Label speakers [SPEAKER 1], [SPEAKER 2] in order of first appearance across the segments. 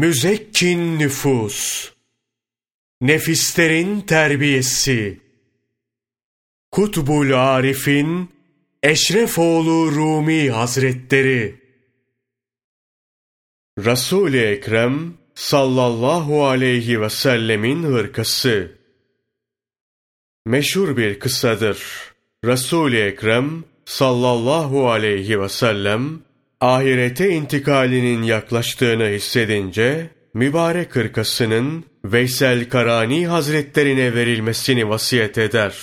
[SPEAKER 1] Müzekkin nüfus, nefislerin terbiyesi, Kutbul Arif'in Eşrefoğlu Rumi Hazretleri, Resul-i Ekrem sallallahu aleyhi ve sellemin hırkası, meşhur bir kıssadır. Resul-i Ekrem sallallahu aleyhi ve sellem ahirete intikalinin yaklaştığını hissedince mübarek hırkasının Veysel Karani Hazretlerine verilmesini vasiyet eder.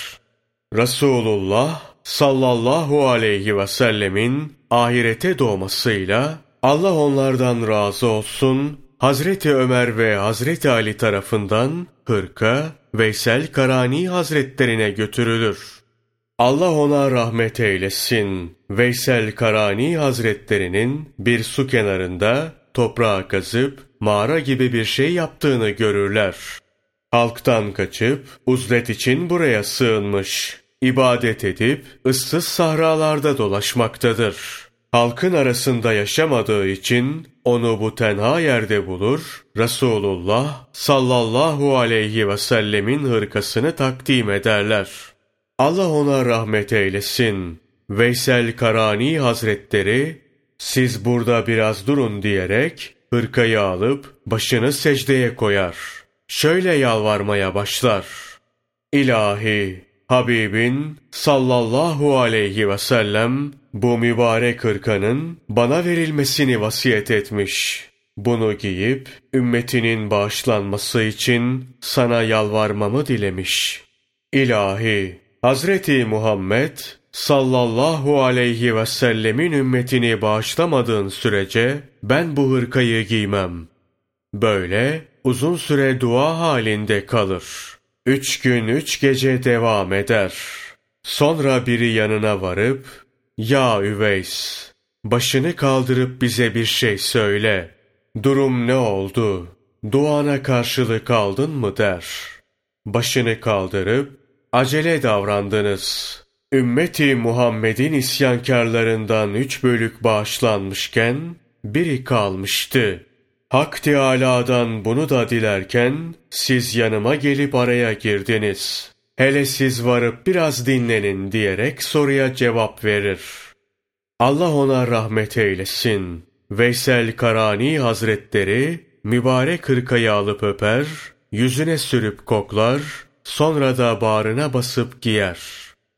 [SPEAKER 1] Resulullah sallallahu aleyhi ve sellemin ahirete doğmasıyla Allah onlardan razı olsun Hazreti Ömer ve Hazreti Ali tarafından hırka Veysel Karani Hazretlerine götürülür. Allah ona rahmet eylesin. Veysel Karani Hazretlerinin bir su kenarında toprağa kazıp mağara gibi bir şey yaptığını görürler. Halktan kaçıp uzlet için buraya sığınmış. İbadet edip ıssız sahralarda dolaşmaktadır. Halkın arasında yaşamadığı için onu bu tenha yerde bulur, Resulullah sallallahu aleyhi ve sellemin hırkasını takdim ederler. Allah ona rahmet eylesin. Veysel Karani Hazretleri, siz burada biraz durun diyerek, hırkayı alıp başını secdeye koyar. Şöyle yalvarmaya başlar. İlahi, Habibin sallallahu aleyhi ve sellem bu mübarek hırkanın bana verilmesini vasiyet etmiş. Bunu giyip ümmetinin bağışlanması için sana yalvarmamı dilemiş. İlahi, Hazreti Muhammed sallallahu aleyhi ve sellemin ümmetini bağışlamadığın sürece ben bu hırkayı giymem. Böyle uzun süre dua halinde kalır. Üç gün üç gece devam eder. Sonra biri yanına varıp, Ya Üveys, başını kaldırıp bize bir şey söyle. Durum ne oldu? Duana karşılık aldın mı der. Başını kaldırıp, acele davrandınız. Ümmeti Muhammed'in isyankarlarından üç bölük bağışlanmışken, biri kalmıştı. Hak Teâlâ'dan bunu da dilerken, siz yanıma gelip araya girdiniz. Hele siz varıp biraz dinlenin diyerek soruya cevap verir. Allah ona rahmet eylesin. Veysel Karani Hazretleri, mübarek hırkayı alıp öper, yüzüne sürüp koklar, Sonra da bağrına basıp giyer.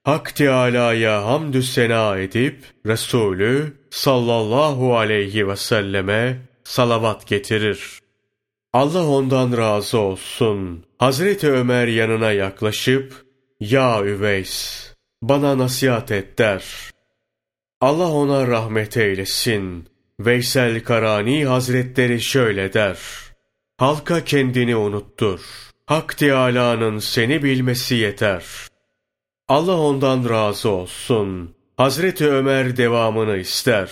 [SPEAKER 1] Hak Teâlâ'ya hamdü sena edip Resulü sallallahu aleyhi ve selleme salavat getirir. Allah ondan razı olsun. Hazreti Ömer yanına yaklaşıp Ya Üveys bana nasihat et der. Allah ona rahmet eylesin. Veysel Karani Hazretleri şöyle der. Halka kendini unuttur. Hak Teâlâ'nın seni bilmesi yeter. Allah ondan razı olsun. Hazreti Ömer devamını ister.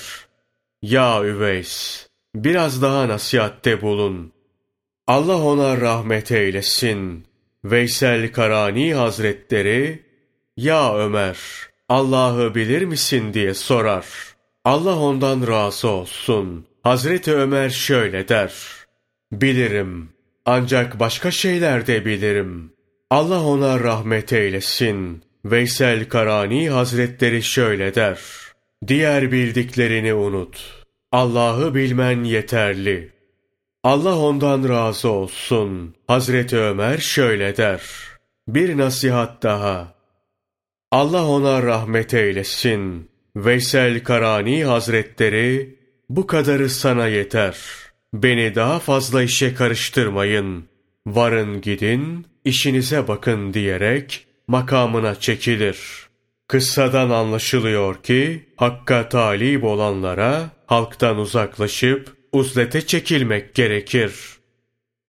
[SPEAKER 1] Ya Üveys, biraz daha nasihatte bulun. Allah ona rahmet eylesin. Veysel Karani Hazretleri, Ya Ömer, Allah'ı bilir misin diye sorar. Allah ondan razı olsun. Hazreti Ömer şöyle der. Bilirim. Ancak başka şeyler de bilirim. Allah ona rahmet eylesin. Veysel Karani Hazretleri şöyle der. Diğer bildiklerini unut. Allah'ı bilmen yeterli. Allah ondan razı olsun. Hazreti Ömer şöyle der. Bir nasihat daha. Allah ona rahmet eylesin. Veysel Karani Hazretleri bu kadarı sana yeter.'' Beni daha fazla işe karıştırmayın. Varın gidin, işinize bakın diyerek makamına çekilir. Kıssadan anlaşılıyor ki hakka talip olanlara halktan uzaklaşıp uzlete çekilmek gerekir.''